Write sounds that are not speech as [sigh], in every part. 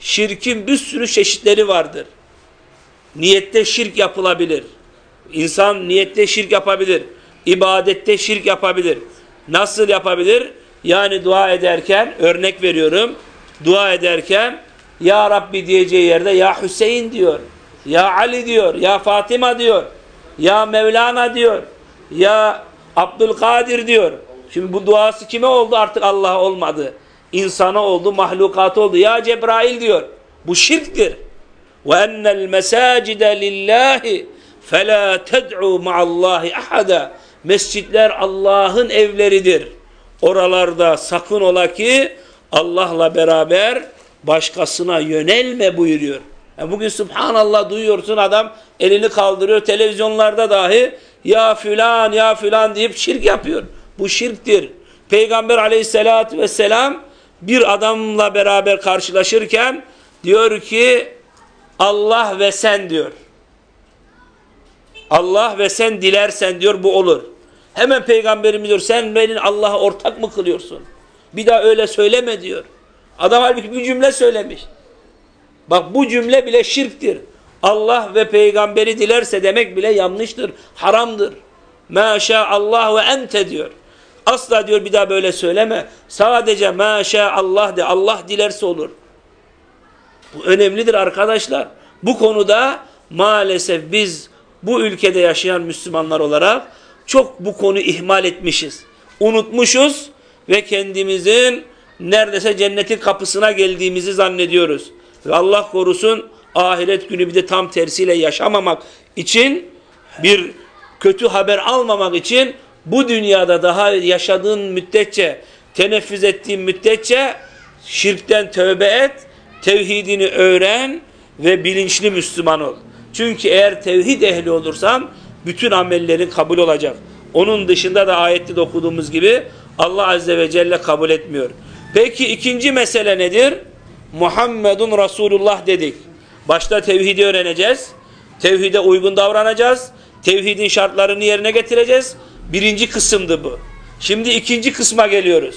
şirkin bir sürü çeşitleri vardır. Niyette şirk yapılabilir. İnsan niyette şirk yapabilir. İbadette şirk yapabilir. Nasıl yapabilir? Yani dua ederken örnek veriyorum. Dua ederken Ya Rabbi diyeceği yerde Ya Hüseyin diyor. Ya Ali diyor. Ya Fatıma diyor. Ya Mevlana diyor. Ya Abdülkadir diyor. Şimdi bu duası kime oldu? Artık Allah olmadı insana oldu, mahlukat oldu. Ya Cebrail diyor. Bu şirktir. Ve ennel mesacide lillahi fela ted'u ma'allahi ahada. Mescitler Allah'ın evleridir. Oralarda sakın ola ki Allah'la beraber başkasına yönelme buyuruyor. Yani bugün subhanallah duyuyorsun adam elini kaldırıyor televizyonlarda dahi ya filan ya filan deyip şirk yapıyor. Bu şirktir. Peygamber aleyhissalatü vesselam bir adamla beraber karşılaşırken diyor ki Allah ve sen diyor. Allah ve sen dilersen diyor bu olur. Hemen peygamberimiz diyor sen beni Allah'a ortak mı kılıyorsun? Bir daha öyle söyleme diyor. Adam halbuki bir cümle söylemiş. Bak bu cümle bile şirktir. Allah ve peygamberi dilerse demek bile yanlıştır, haramdır. Maşa Allah ve ente diyor. Asla diyor bir daha böyle söyleme. Sadece maşa Allah de. Allah dilerse olur. Bu önemlidir arkadaşlar. Bu konuda maalesef biz bu ülkede yaşayan Müslümanlar olarak çok bu konu ihmal etmişiz. Unutmuşuz ve kendimizin neredeyse cennetin kapısına geldiğimizi zannediyoruz. Ve Allah korusun ahiret günü bir de tam tersiyle yaşamamak için bir kötü haber almamak için bu dünyada daha yaşadığın müddetçe teneffüz ettiğin müddetçe şirkten tövbe et, tevhidini öğren ve bilinçli Müslüman ol. Çünkü eğer tevhid ehli olursan bütün amellerin kabul olacak. Onun dışında da ayette de okuduğumuz gibi Allah Azze ve Celle kabul etmiyor. Peki ikinci mesele nedir? Muhammedun Resulullah dedik. Başta tevhidi öğreneceğiz. Tevhide uygun davranacağız. Tevhidin şartlarını yerine getireceğiz. Birinci kısımdı bu. Şimdi ikinci kısma geliyoruz.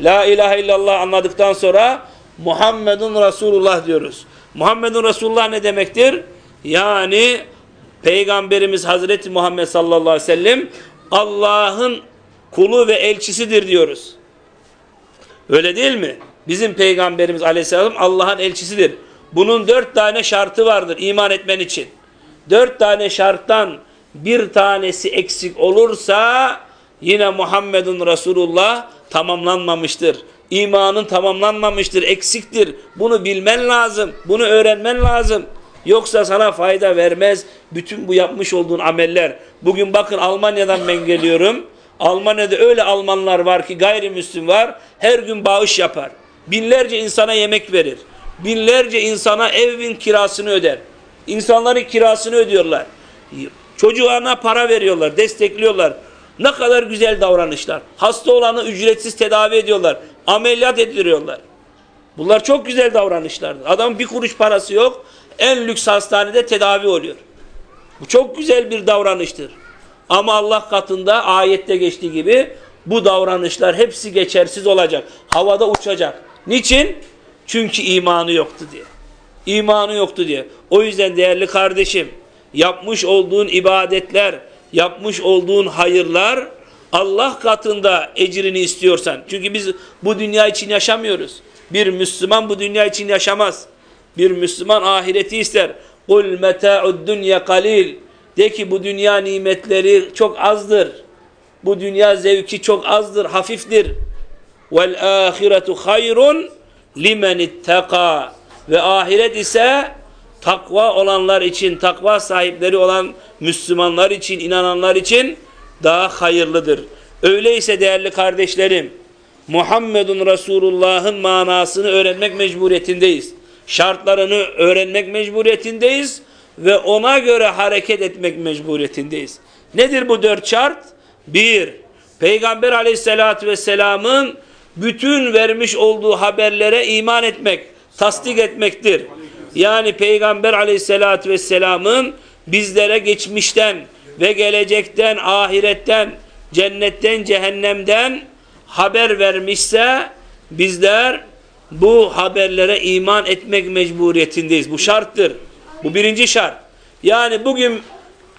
La ilahe illallah anladıktan sonra Muhammedun Resulullah diyoruz. Muhammedun Resulullah ne demektir? Yani Peygamberimiz Hazreti Muhammed sallallahu aleyhi ve sellem Allah'ın kulu ve elçisidir diyoruz. Öyle değil mi? Bizim Peygamberimiz aleyhisselam Allah'ın elçisidir. Bunun dört tane şartı vardır iman etmen için. Dört tane şarttan bir tanesi eksik olursa yine Muhammedun Resulullah tamamlanmamıştır. İmanın tamamlanmamıştır, eksiktir. Bunu bilmen lazım, bunu öğrenmen lazım. Yoksa sana fayda vermez bütün bu yapmış olduğun ameller. Bugün bakın Almanya'dan ben geliyorum. Almanya'da öyle Almanlar var ki gayrimüslim var. Her gün bağış yapar. Binlerce insana yemek verir. Binlerce insana evin kirasını öder. İnsanların kirasını ödüyorlar. Çocuğuna para veriyorlar, destekliyorlar. Ne kadar güzel davranışlar. Hasta olanı ücretsiz tedavi ediyorlar. Ameliyat ettiriyorlar. Bunlar çok güzel davranışlardır. Adam bir kuruş parası yok. En lüks hastanede tedavi oluyor. Bu çok güzel bir davranıştır. Ama Allah katında ayette geçtiği gibi bu davranışlar hepsi geçersiz olacak. Havada uçacak. Niçin? Çünkü imanı yoktu diye. İmanı yoktu diye. O yüzden değerli kardeşim yapmış olduğun ibadetler, yapmış olduğun hayırlar Allah katında ecrini istiyorsan. Çünkü biz bu dünya için yaşamıyoruz. Bir Müslüman bu dünya için yaşamaz. Bir Müslüman ahireti ister. Kul meta'ud dunya kalil. De ki bu dünya nimetleri çok azdır. Bu dünya zevki çok azdır, hafiftir. Ahiretu hayrun limen ittaka. Ve ahiret ise takva olanlar için, takva sahipleri olan Müslümanlar için, inananlar için daha hayırlıdır. Öyleyse değerli kardeşlerim, Muhammedun Resulullah'ın manasını öğrenmek mecburiyetindeyiz. Şartlarını öğrenmek mecburiyetindeyiz ve ona göre hareket etmek mecburiyetindeyiz. Nedir bu dört şart? Bir, Peygamber aleyhissalatü vesselamın bütün vermiş olduğu haberlere iman etmek, tasdik etmektir. Yani Peygamber aleyhissalatü vesselamın bizlere geçmişten ve gelecekten, ahiretten, cennetten, cehennemden haber vermişse bizler bu haberlere iman etmek mecburiyetindeyiz. Bu şarttır. Bu birinci şart. Yani bugün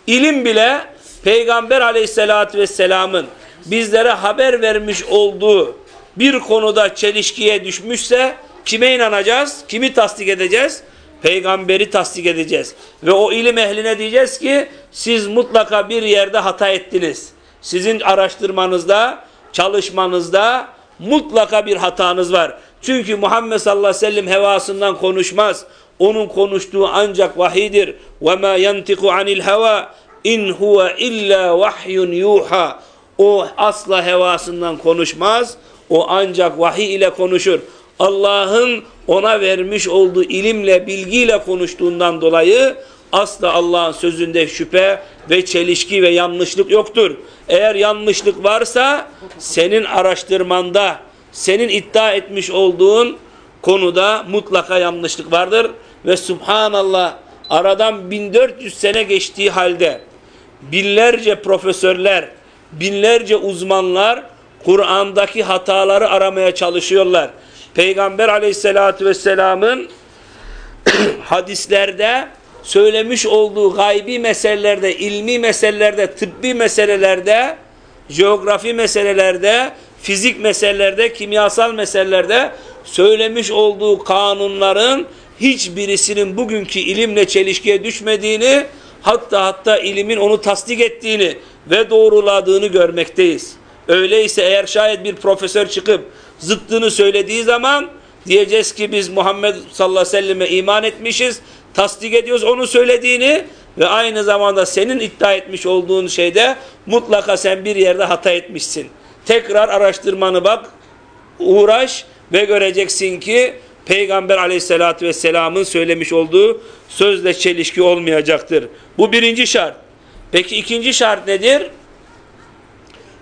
ilim bile Peygamber aleyhissalatü vesselamın bizlere haber vermiş olduğu bir konuda çelişkiye düşmüşse kime inanacağız? Kimi tasdik edeceğiz? Peygamberi tasdik edeceğiz. Ve o ilim ehline diyeceğiz ki siz mutlaka bir yerde hata ettiniz. Sizin araştırmanızda, çalışmanızda mutlaka bir hatanız var. Çünkü Muhammed sallallahu aleyhi ve sellem hevasından konuşmaz. Onun konuştuğu ancak vahidir. Ma yantiku anil heva in huve illa vahyun yuha. O asla hevasından konuşmaz. O ancak vahiy ile konuşur. Allah'ın ona vermiş olduğu ilimle, bilgiyle konuştuğundan dolayı asla Allah'ın sözünde şüphe ve çelişki ve yanlışlık yoktur. Eğer yanlışlık varsa senin araştırmanda, senin iddia etmiş olduğun konuda mutlaka yanlışlık vardır. Ve subhanallah aradan 1400 sene geçtiği halde binlerce profesörler, binlerce uzmanlar Kur'an'daki hataları aramaya çalışıyorlar. Peygamber aleyhissalatü vesselamın [clears throat] hadislerde söylemiş olduğu gaybi meselelerde, ilmi meselelerde, tıbbi meselelerde, jeografi meselelerde, fizik meselelerde, kimyasal meselelerde söylemiş olduğu kanunların hiçbirisinin bugünkü ilimle çelişkiye düşmediğini, hatta hatta ilimin onu tasdik ettiğini ve doğruladığını görmekteyiz. Öyleyse eğer şayet bir profesör çıkıp zıttını söylediği zaman diyeceğiz ki biz Muhammed sallallahu aleyhi ve selleme iman etmişiz, tasdik ediyoruz onu söylediğini ve aynı zamanda senin iddia etmiş olduğun şeyde mutlaka sen bir yerde hata etmişsin. Tekrar araştırmanı bak, uğraş ve göreceksin ki Peygamber aleyhissalatü vesselamın söylemiş olduğu sözle çelişki olmayacaktır. Bu birinci şart. Peki ikinci şart nedir?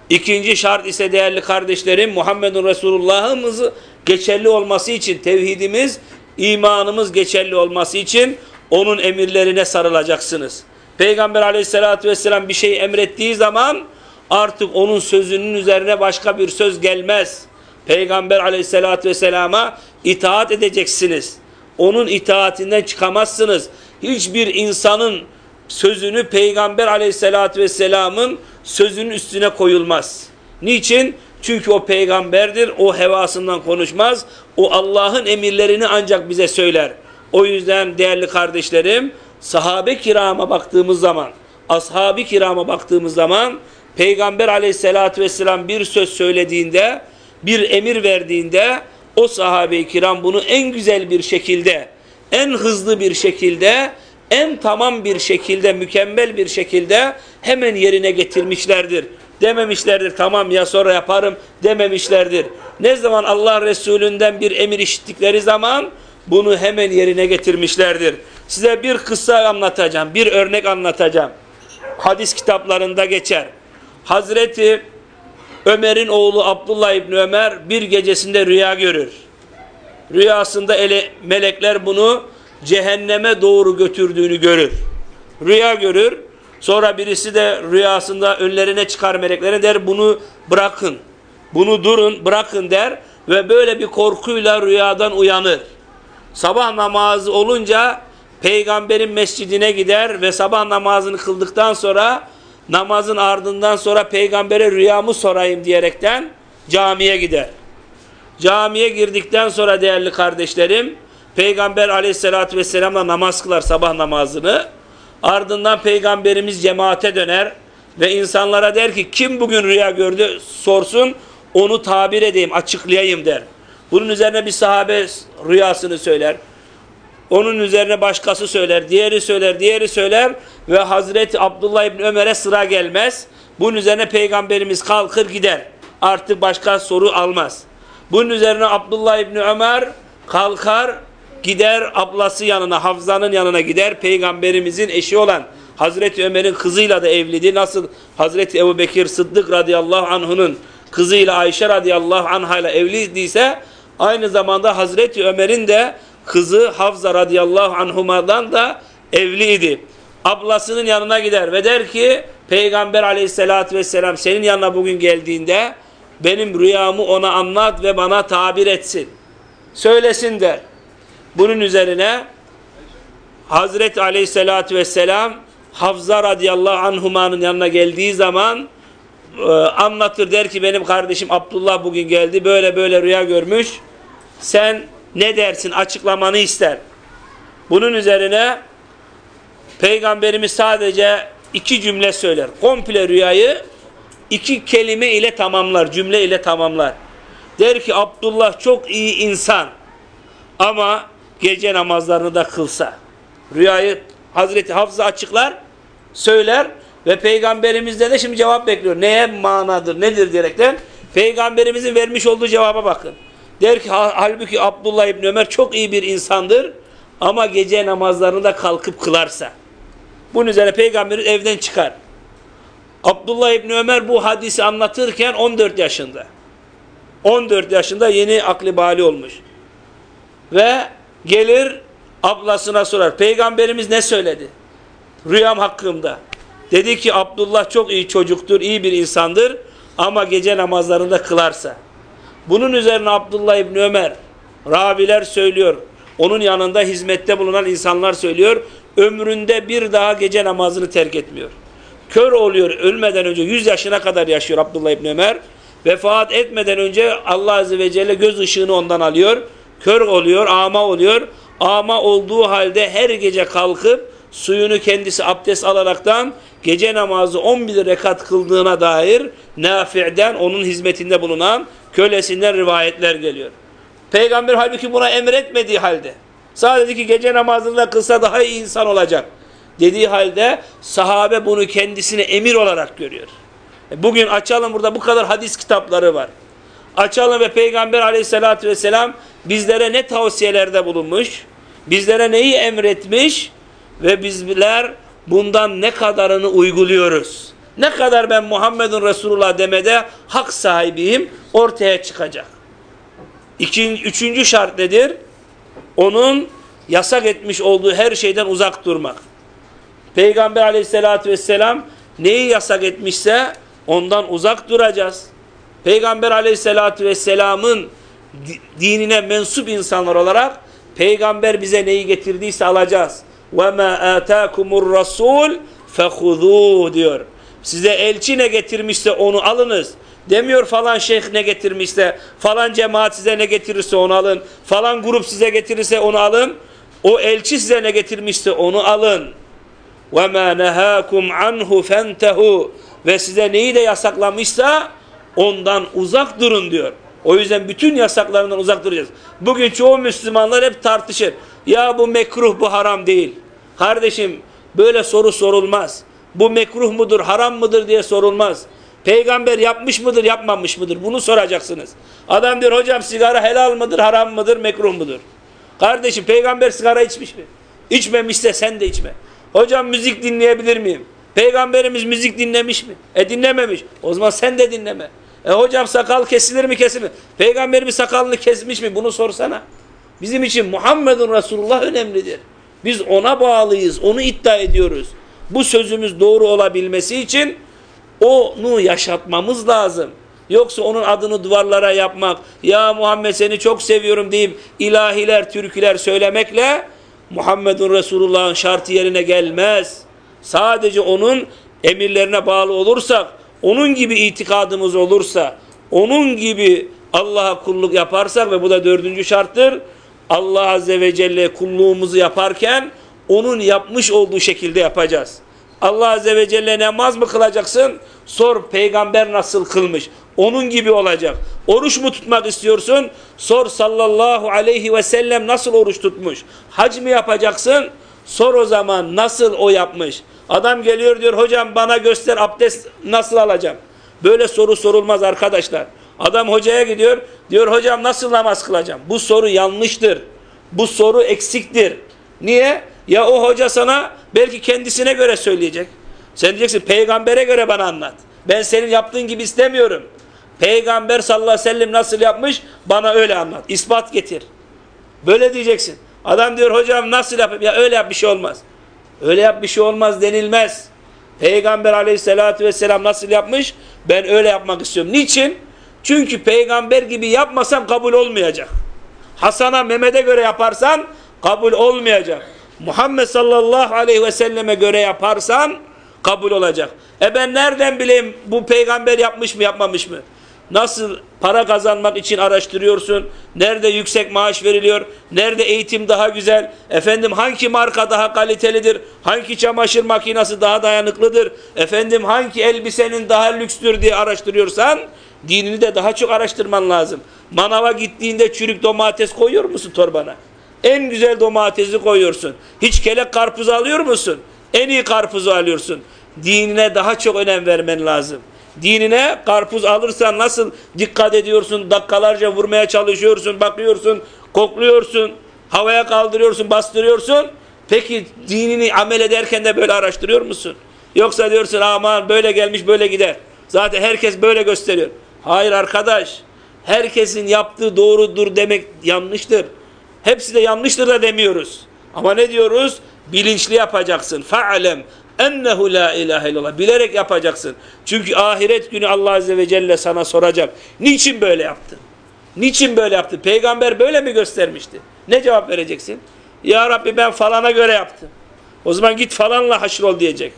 İkinci şart ise değerli kardeşlerim Muhammedun Resulullah'ımız geçerli olması için tevhidimiz, imanımız geçerli olması için onun emirlerine sarılacaksınız. Peygamber aleyhissalatü vesselam bir şey emrettiği zaman artık onun sözünün üzerine başka bir söz gelmez. Peygamber aleyhissalatü vesselama itaat edeceksiniz. Onun itaatinden çıkamazsınız. Hiçbir insanın sözünü Peygamber aleyhissalatü vesselamın sözünün üstüne koyulmaz. Niçin? Çünkü o peygamberdir, o hevasından konuşmaz, o Allah'ın emirlerini ancak bize söyler. O yüzden değerli kardeşlerim, sahabe kirama baktığımız zaman, ashab-ı kirama baktığımız zaman, Peygamber aleyhissalatü vesselam bir söz söylediğinde, bir emir verdiğinde, o sahabe-i kiram bunu en güzel bir şekilde, en hızlı bir şekilde, en tamam bir şekilde, mükemmel bir şekilde hemen yerine getirmişlerdir. Dememişlerdir tamam ya sonra yaparım dememişlerdir. Ne zaman Allah Resulünden bir emir işittikleri zaman bunu hemen yerine getirmişlerdir. Size bir kıssa anlatacağım, bir örnek anlatacağım. Hadis kitaplarında geçer. Hazreti Ömer'in oğlu Abdullah İbni Ömer bir gecesinde rüya görür. Rüyasında ele, melekler bunu cehenneme doğru götürdüğünü görür. Rüya görür. Sonra birisi de rüyasında önlerine çıkar meleklerin der bunu bırakın. Bunu durun bırakın der ve böyle bir korkuyla rüyadan uyanır. Sabah namazı olunca peygamberin mescidine gider ve sabah namazını kıldıktan sonra namazın ardından sonra peygambere rüyamı sorayım diyerekten camiye gider. Camiye girdikten sonra değerli kardeşlerim Peygamber aleyhissalatü vesselamla namaz kılar sabah namazını. Ardından peygamberimiz cemaate döner ve insanlara der ki kim bugün rüya gördü sorsun onu tabir edeyim açıklayayım der. Bunun üzerine bir sahabe rüyasını söyler. Onun üzerine başkası söyler, diğeri söyler, diğeri söyler ve Hazreti Abdullah İbni Ömer'e sıra gelmez. Bunun üzerine peygamberimiz kalkır gider. Artık başka soru almaz. Bunun üzerine Abdullah İbni Ömer kalkar gider ablası yanına, Hafza'nın yanına gider. Peygamberimizin eşi olan Hazreti Ömer'in kızıyla da evliydi. Nasıl Hazreti Ebu Bekir Sıddık radıyallahu anh'unun kızıyla Ayşe radıyallahu anha ile evliydiyse aynı zamanda Hazreti Ömer'in de kızı Hafza radıyallahu anhumadan da evliydi. Ablasının yanına gider ve der ki Peygamber aleyhissalatü vesselam senin yanına bugün geldiğinde benim rüyamı ona anlat ve bana tabir etsin. söylesin der. Bunun üzerine Hazreti Aleyhisselatü Vesselam Hafza radıyallahu anhumanın yanına geldiği zaman e, anlatır der ki benim kardeşim Abdullah bugün geldi böyle böyle rüya görmüş. Sen ne dersin açıklamanı ister. Bunun üzerine Peygamberimiz sadece iki cümle söyler. Komple rüyayı iki kelime ile tamamlar, cümle ile tamamlar. Der ki Abdullah çok iyi insan ama gece namazlarını da kılsa. Rüyayı Hazreti Hafsa açıklar, söyler ve Peygamberimizden de şimdi cevap bekliyor. Neye manadır, nedir diyerekten Peygamberimizin vermiş olduğu cevaba bakın. Der ki halbuki Abdullah İbni Ömer çok iyi bir insandır ama gece namazlarını da kalkıp kılarsa. Bunun üzerine Peygamberimiz evden çıkar. Abdullah İbni Ömer bu hadisi anlatırken 14 yaşında. 14 yaşında yeni akli bali olmuş. Ve gelir ablasına sorar. Peygamberimiz ne söyledi? Rüyam hakkımda. Dedi ki Abdullah çok iyi çocuktur, iyi bir insandır ama gece namazlarında kılarsa. Bunun üzerine Abdullah İbni Ömer, raviler söylüyor, onun yanında hizmette bulunan insanlar söylüyor, ömründe bir daha gece namazını terk etmiyor. Kör oluyor, ölmeden önce 100 yaşına kadar yaşıyor Abdullah İbni Ömer. Vefat etmeden önce Allah Azze ve Celle göz ışığını ondan alıyor. Kör oluyor, ama oluyor. Ama olduğu halde her gece kalkıp suyunu kendisi abdest alaraktan gece namazı 11 rekat kıldığına dair Nafi'den onun hizmetinde bulunan kölesinden rivayetler geliyor. Peygamber halbuki buna emretmediği halde sadece ki gece namazını da kılsa daha iyi insan olacak dediği halde sahabe bunu kendisine emir olarak görüyor. E bugün açalım burada bu kadar hadis kitapları var. Açalım ve Peygamber aleyhissalatü vesselam bizlere ne tavsiyelerde bulunmuş, bizlere neyi emretmiş ve bizler bundan ne kadarını uyguluyoruz. Ne kadar ben Muhammedun Resulullah demede hak sahibiyim ortaya çıkacak. İkinci, üçüncü şart nedir? Onun yasak etmiş olduğu her şeyden uzak durmak. Peygamber aleyhissalatü vesselam neyi yasak etmişse ondan uzak duracağız. Peygamber aleyhissalatü vesselamın dinine mensup insanlar olarak peygamber bize neyi getirdiyse alacağız. وَمَا آتَاكُمُ الرَّسُولُ فَخُذُوهُ diyor. Size elçi ne getirmişse onu alınız. Demiyor falan şeyh ne getirmişse, falan cemaat size ne getirirse onu alın. Falan grup size getirirse onu alın. O elçi size ne getirmişse onu alın. وَمَا نَهَاكُمْ عَنْهُ فَانْتَهُ Ve size neyi de yasaklamışsa ondan uzak durun diyor. O yüzden bütün yasaklarından uzak duracağız. Bugün çoğu Müslümanlar hep tartışır. Ya bu mekruh bu haram değil. Kardeşim böyle soru sorulmaz. Bu mekruh mudur haram mıdır diye sorulmaz. Peygamber yapmış mıdır yapmamış mıdır bunu soracaksınız. Adam diyor hocam sigara helal mıdır haram mıdır mekruh mudur? Kardeşim peygamber sigara içmiş mi? İçmemişse sen de içme. Hocam müzik dinleyebilir miyim? Peygamberimiz müzik dinlemiş mi? E dinlememiş. O zaman sen de dinleme. E hocam sakal kesilir mi kesilir mi? Peygamberimiz sakalını kesmiş mi? Bunu sorsana. Bizim için Muhammedun Resulullah önemlidir. Biz ona bağlıyız. Onu iddia ediyoruz. Bu sözümüz doğru olabilmesi için onu yaşatmamız lazım. Yoksa onun adını duvarlara yapmak, ya Muhammed seni çok seviyorum deyip ilahiler, türküler söylemekle Muhammedun Resulullah'ın şartı yerine gelmez. Sadece onun emirlerine bağlı olursak, onun gibi itikadımız olursa, onun gibi Allah'a kulluk yaparsak ve bu da dördüncü şarttır. Allah Azze ve Celle kulluğumuzu yaparken onun yapmış olduğu şekilde yapacağız. Allah Azze ve Celle namaz mı kılacaksın? Sor peygamber nasıl kılmış? Onun gibi olacak. Oruç mu tutmak istiyorsun? Sor sallallahu aleyhi ve sellem nasıl oruç tutmuş? Hac mı yapacaksın? Sor o zaman nasıl o yapmış? Adam geliyor diyor hocam bana göster abdest nasıl alacağım? Böyle soru sorulmaz arkadaşlar. Adam hocaya gidiyor diyor hocam nasıl namaz kılacağım? Bu soru yanlıştır. Bu soru eksiktir. Niye? Ya o hoca sana belki kendisine göre söyleyecek. Sen diyeceksin peygambere göre bana anlat. Ben senin yaptığın gibi istemiyorum. Peygamber sallallahu aleyhi ve sellem nasıl yapmış bana öyle anlat. İspat getir. Böyle diyeceksin. Adam diyor hocam nasıl yapayım? Ya öyle yap bir şey olmaz. Öyle yap bir şey olmaz denilmez. Peygamber aleyhissalatü vesselam nasıl yapmış? Ben öyle yapmak istiyorum. Niçin? Çünkü peygamber gibi yapmasam kabul olmayacak. Hasan'a Mehmet'e göre yaparsan kabul olmayacak. Muhammed sallallahu aleyhi ve selleme göre yaparsan kabul olacak. E ben nereden bileyim bu peygamber yapmış mı yapmamış mı? Nasıl para kazanmak için araştırıyorsun? Nerede yüksek maaş veriliyor? Nerede eğitim daha güzel? Efendim hangi marka daha kalitelidir? Hangi çamaşır makinesi daha dayanıklıdır? Efendim hangi elbisenin daha lükstür diye araştırıyorsan dinini de daha çok araştırman lazım. Manava gittiğinde çürük domates koyuyor musun torbana? En güzel domatesi koyuyorsun. Hiç kelek karpuz alıyor musun? En iyi karpuzu alıyorsun. Dinine daha çok önem vermen lazım. Dinine karpuz alırsan nasıl dikkat ediyorsun, dakikalarca vurmaya çalışıyorsun, bakıyorsun, kokluyorsun, havaya kaldırıyorsun, bastırıyorsun. Peki dinini amel ederken de böyle araştırıyor musun? Yoksa diyorsun aman böyle gelmiş böyle gider. Zaten herkes böyle gösteriyor. Hayır arkadaş. Herkesin yaptığı doğrudur demek yanlıştır. Hepsi de yanlıştır da demiyoruz. Ama ne diyoruz? Bilinçli yapacaksın. Fa'lem ennehu la ilahe illallah. Bilerek yapacaksın. Çünkü ahiret günü Allah Azze ve Celle sana soracak. Niçin böyle yaptın? Niçin böyle yaptın? Peygamber böyle mi göstermişti? Ne cevap vereceksin? Ya Rabbi ben falana göre yaptım. O zaman git falanla haşrol diyecek.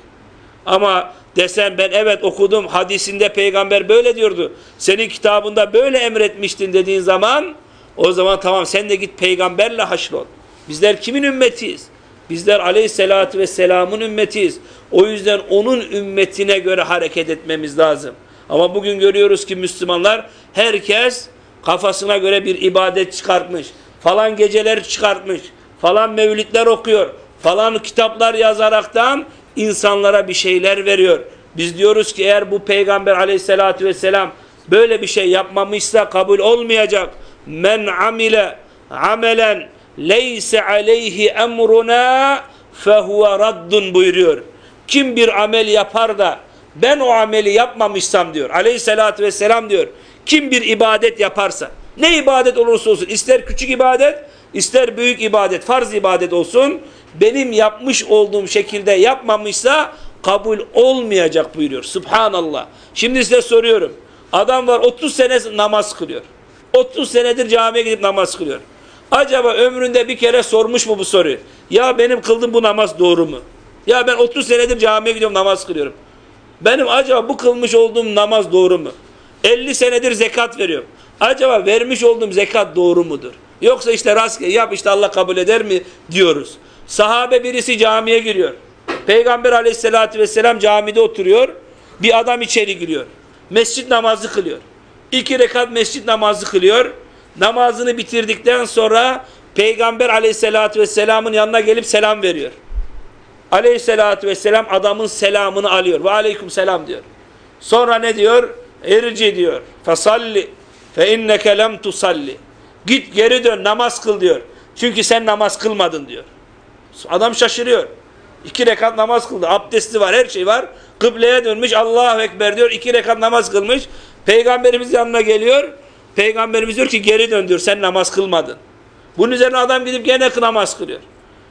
Ama desen ben evet okudum hadisinde peygamber böyle diyordu. Senin kitabında böyle emretmiştin dediğin zaman o zaman tamam sen de git peygamberle haşrol. Bizler kimin ümmetiyiz? Bizler aleyhissalatü vesselamın ümmetiyiz. O yüzden onun ümmetine göre hareket etmemiz lazım. Ama bugün görüyoruz ki Müslümanlar herkes kafasına göre bir ibadet çıkartmış. Falan geceler çıkartmış. Falan mevlitler okuyor. Falan kitaplar yazaraktan insanlara bir şeyler veriyor. Biz diyoruz ki eğer bu peygamber aleyhissalatü vesselam böyle bir şey yapmamışsa kabul olmayacak. Men amile amelen leyse aleyhi emruna fehuve raddun buyuruyor. Kim bir amel yapar da ben o ameli yapmamışsam diyor aleyhissalatü vesselam diyor. Kim bir ibadet yaparsa ne ibadet olursa olsun ister küçük ibadet ister büyük ibadet farz ibadet olsun benim yapmış olduğum şekilde yapmamışsa kabul olmayacak buyuruyor. Subhanallah. Şimdi size soruyorum. Adam var 30 sene namaz kılıyor. 30 senedir camiye gidip namaz kılıyor. Acaba ömründe bir kere sormuş mu bu soruyu? Ya benim kıldığım bu namaz doğru mu? Ya ben 30 senedir camiye gidiyorum namaz kılıyorum. Benim acaba bu kılmış olduğum namaz doğru mu? 50 senedir zekat veriyorum. Acaba vermiş olduğum zekat doğru mudur? Yoksa işte rastgele yap işte Allah kabul eder mi diyoruz. Sahabe birisi camiye giriyor. Peygamber aleyhissalatü vesselam camide oturuyor. Bir adam içeri giriyor. Mescit namazı kılıyor. İki rekat mescit namazı kılıyor. Namazını bitirdikten sonra Peygamber aleyhissalatü vesselamın yanına gelip selam veriyor. Aleyhissalatü vesselam adamın selamını alıyor. Ve aleyküm selam diyor. Sonra ne diyor? Erci diyor. Fesalli fe inneke lem tusalli. Git geri dön namaz kıl diyor. Çünkü sen namaz kılmadın diyor. Adam şaşırıyor. İki rekat namaz kıldı. Abdesti var, her şey var. Kıbleye dönmüş. Allahu Ekber diyor. İki rekat namaz kılmış. Peygamberimiz yanına geliyor. Peygamberimiz diyor ki geri dön diyor. Sen namaz kılmadın. Bunun üzerine adam gidip gene namaz kılıyor.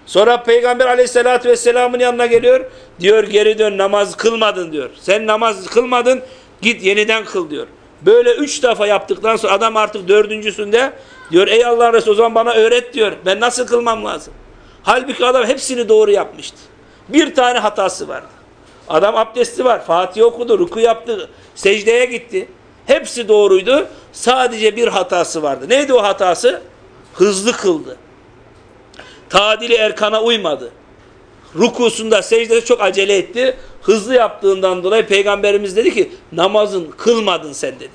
Sonra Peygamber aleyhissalatü vesselamın yanına geliyor. Diyor geri dön namaz kılmadın diyor. Sen namaz kılmadın git yeniden kıl diyor. Böyle üç defa yaptıktan sonra adam artık dördüncüsünde diyor ey Allah'ın Resulü o zaman bana öğret diyor. Ben nasıl kılmam lazım? Halbuki adam hepsini doğru yapmıştı. Bir tane hatası vardı. Adam abdesti var. Fatih okudu, ruku yaptı, secdeye gitti. Hepsi doğruydu. Sadece bir hatası vardı. Neydi o hatası? Hızlı kıldı. Tadili erkana uymadı. Rukusunda, secdede çok acele etti. Hızlı yaptığından dolayı Peygamberimiz dedi ki namazın kılmadın sen dedi.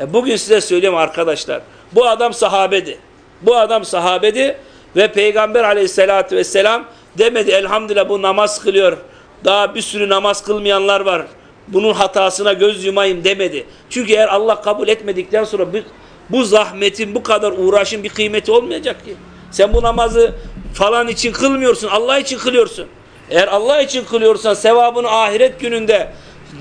E bugün size söyleyeyim arkadaşlar. Bu adam sahabedi. Bu adam sahabedi ve Peygamber aleyhissalatü vesselam demedi elhamdülillah bu namaz kılıyor. Daha bir sürü namaz kılmayanlar var. Bunun hatasına göz yumayım demedi. Çünkü eğer Allah kabul etmedikten sonra bu, bu zahmetin bu kadar uğraşın bir kıymeti olmayacak ki. Sen bu namazı falan için kılmıyorsun. Allah için kılıyorsun. Eğer Allah için kılıyorsan sevabını ahiret gününde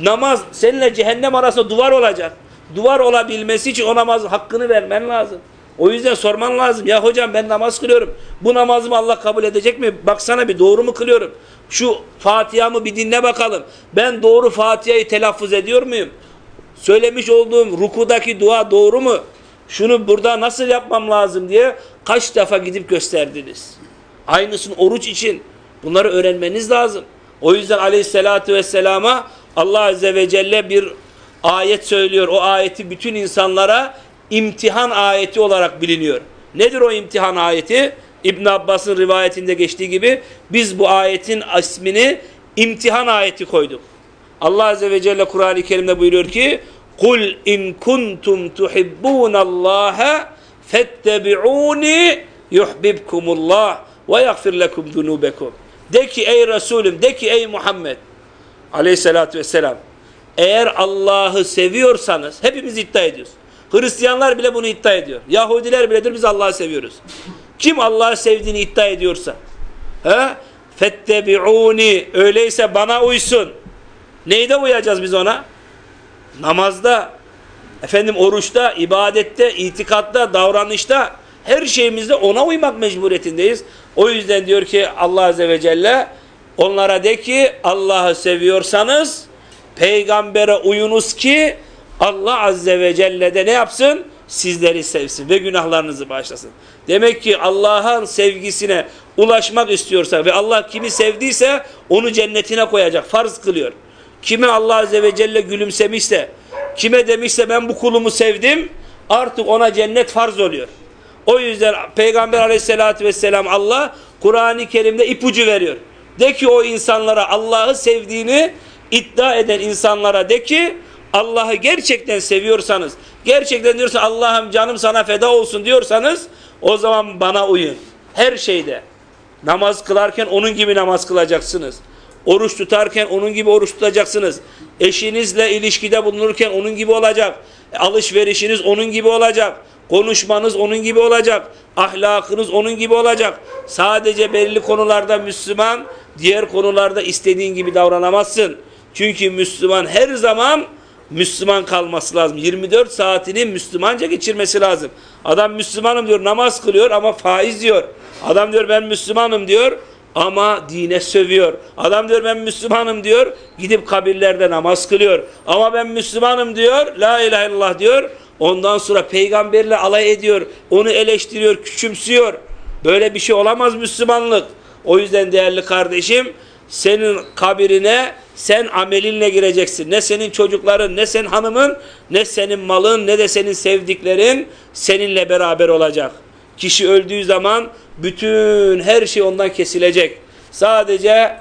namaz seninle cehennem arasında duvar olacak. Duvar olabilmesi için o namazın hakkını vermen lazım. O yüzden sorman lazım. Ya hocam ben namaz kılıyorum. Bu namazımı Allah kabul edecek mi? Baksana bir doğru mu kılıyorum? Şu Fatiha'mı bir dinle bakalım. Ben doğru Fatiha'yı telaffuz ediyor muyum? Söylemiş olduğum rukudaki dua doğru mu? Şunu burada nasıl yapmam lazım diye kaç defa gidip gösterdiniz? Aynısını oruç için. Bunları öğrenmeniz lazım. O yüzden aleyhissalatü vesselama Allah azze ve celle bir ayet söylüyor. O ayeti bütün insanlara imtihan ayeti olarak biliniyor. Nedir o imtihan ayeti? İbn Abbas'ın rivayetinde geçtiği gibi biz bu ayetin ismini imtihan ayeti koyduk. Allah azze ve celle Kur'an-ı Kerim'de buyuruyor ki: "Kul in kuntum tuhibbunallaha fettebi'uni yuhibbukumullah ve yaghfir lekum zunubekum." De ki ey Resulüm, de ki ey Muhammed aleyhissalatü vesselam eğer Allah'ı seviyorsanız hepimiz iddia ediyoruz. Hristiyanlar bile bunu iddia ediyor. Yahudiler bile diyor biz Allah'ı seviyoruz. Kim Allah'ı sevdiğini iddia ediyorsa he? fettebi'uni öyleyse bana uysun. Neyde uyacağız biz ona? Namazda, efendim oruçta, ibadette, itikatta, davranışta her şeyimizde ona uymak mecburiyetindeyiz. O yüzden diyor ki Allah Azze ve Celle onlara de ki Allah'ı seviyorsanız peygambere uyunuz ki Allah Azze ve Celle de ne yapsın? Sizleri sevsin ve günahlarınızı bağışlasın. Demek ki Allah'ın sevgisine ulaşmak istiyorsa ve Allah kimi sevdiyse onu cennetine koyacak. Farz kılıyor. Kime Allah Azze ve Celle gülümsemişse, kime demişse ben bu kulumu sevdim, artık ona cennet farz oluyor. O yüzden Peygamber Aleyhisselatü vesselam Allah Kur'an-ı Kerim'de ipucu veriyor. De ki o insanlara Allah'ı sevdiğini iddia eden insanlara de ki Allah'ı gerçekten seviyorsanız, gerçekten diyorsa Allah'ım canım sana feda olsun diyorsanız o zaman bana uyun. Her şeyde. Namaz kılarken onun gibi namaz kılacaksınız. Oruç tutarken onun gibi oruç tutacaksınız. Eşinizle ilişkide bulunurken onun gibi olacak. Alışverişiniz onun gibi olacak. Konuşmanız onun gibi olacak. Ahlakınız onun gibi olacak. Sadece belirli konularda Müslüman, diğer konularda istediğin gibi davranamazsın. Çünkü Müslüman her zaman Müslüman kalması lazım. 24 saatini Müslümanca geçirmesi lazım. Adam Müslümanım diyor, namaz kılıyor ama faiz diyor. Adam diyor ben Müslümanım diyor ama dine sövüyor. Adam diyor ben Müslümanım diyor, gidip kabirlerde namaz kılıyor. Ama ben Müslümanım diyor, la ilahe illallah diyor. Ondan sonra peygamberle alay ediyor, onu eleştiriyor, küçümsüyor. Böyle bir şey olamaz Müslümanlık. O yüzden değerli kardeşim, senin kabirine sen amelinle gireceksin. Ne senin çocukların, ne senin hanımın, ne senin malın, ne de senin sevdiklerin seninle beraber olacak. Kişi öldüğü zaman bütün her şey ondan kesilecek. Sadece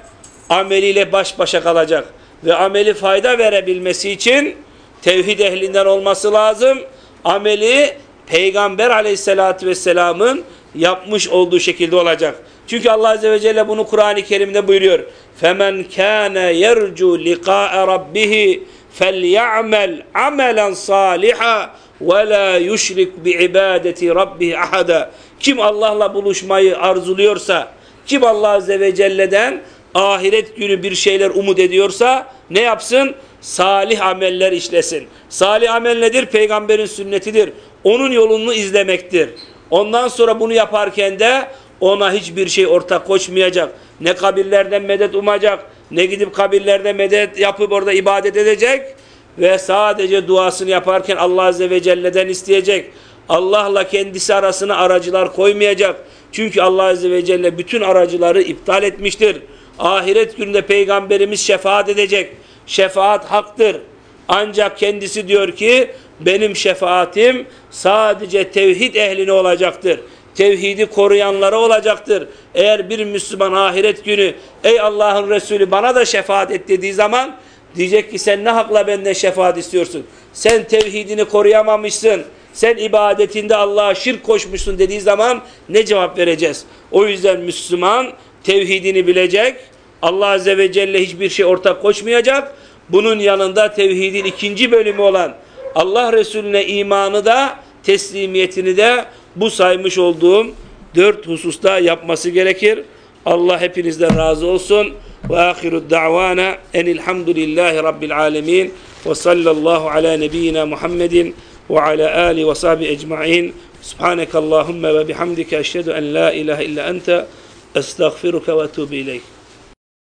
ameliyle baş başa kalacak. Ve ameli fayda verebilmesi için tevhid ehlinden olması lazım. Ameli Peygamber aleyhissalatü vesselamın yapmış olduğu şekilde olacak. Çünkü Allah Azze ve Celle bunu Kur'an-ı Kerim'de buyuruyor. فَمَنْ كَانَ يَرْجُوا لِقَاءَ رَبِّهِ فَلْيَعْمَلْ عَمَلًا صَالِحًا وَلَا يُشْرِكْ بِعِبَادَةِ رَبِّهِ أَحَدًا Kim Allah'la buluşmayı arzuluyorsa, kim Allah Azze ve Celle'den ahiret günü bir şeyler umut ediyorsa ne yapsın? Salih ameller işlesin. Salih amel nedir? Peygamberin sünnetidir. Onun yolunu izlemektir. Ondan sonra bunu yaparken de ona hiçbir şey ortak koşmayacak. Ne kabirlerden medet umacak, ne gidip kabirlerde medet yapıp orada ibadet edecek ve sadece duasını yaparken Allah Azze ve Celle'den isteyecek. Allah'la kendisi arasına aracılar koymayacak. Çünkü Allah Azze ve Celle bütün aracıları iptal etmiştir. Ahiret gününde Peygamberimiz şefaat edecek. Şefaat haktır. Ancak kendisi diyor ki benim şefaatim sadece tevhid ehline olacaktır. Tevhidi koruyanlara olacaktır. Eğer bir Müslüman ahiret günü ey Allah'ın Resulü bana da şefaat et dediği zaman diyecek ki sen ne hakla benden şefaat istiyorsun? Sen tevhidini koruyamamışsın. Sen ibadetinde Allah'a şirk koşmuşsun dediği zaman ne cevap vereceğiz? O yüzden Müslüman tevhidini bilecek. Allah Azze ve Celle hiçbir şey ortak koşmayacak. Bunun yanında tevhidin ikinci bölümü olan Allah Resulüne imanı da teslimiyetini de bu saymış olduğum dört hususta yapması gerekir. Allah hepinizden razı olsun. Ve ahiru da'vana enilhamdülillahi rabbil alemin ve sallallahu ala nebiyyina Muhammedin ve ala ali ve sahbi ecma'in. Subhaneke Allahümme ve bihamdike eşhedü en la ilahe illa ente estağfiruke ve etubu ileyk.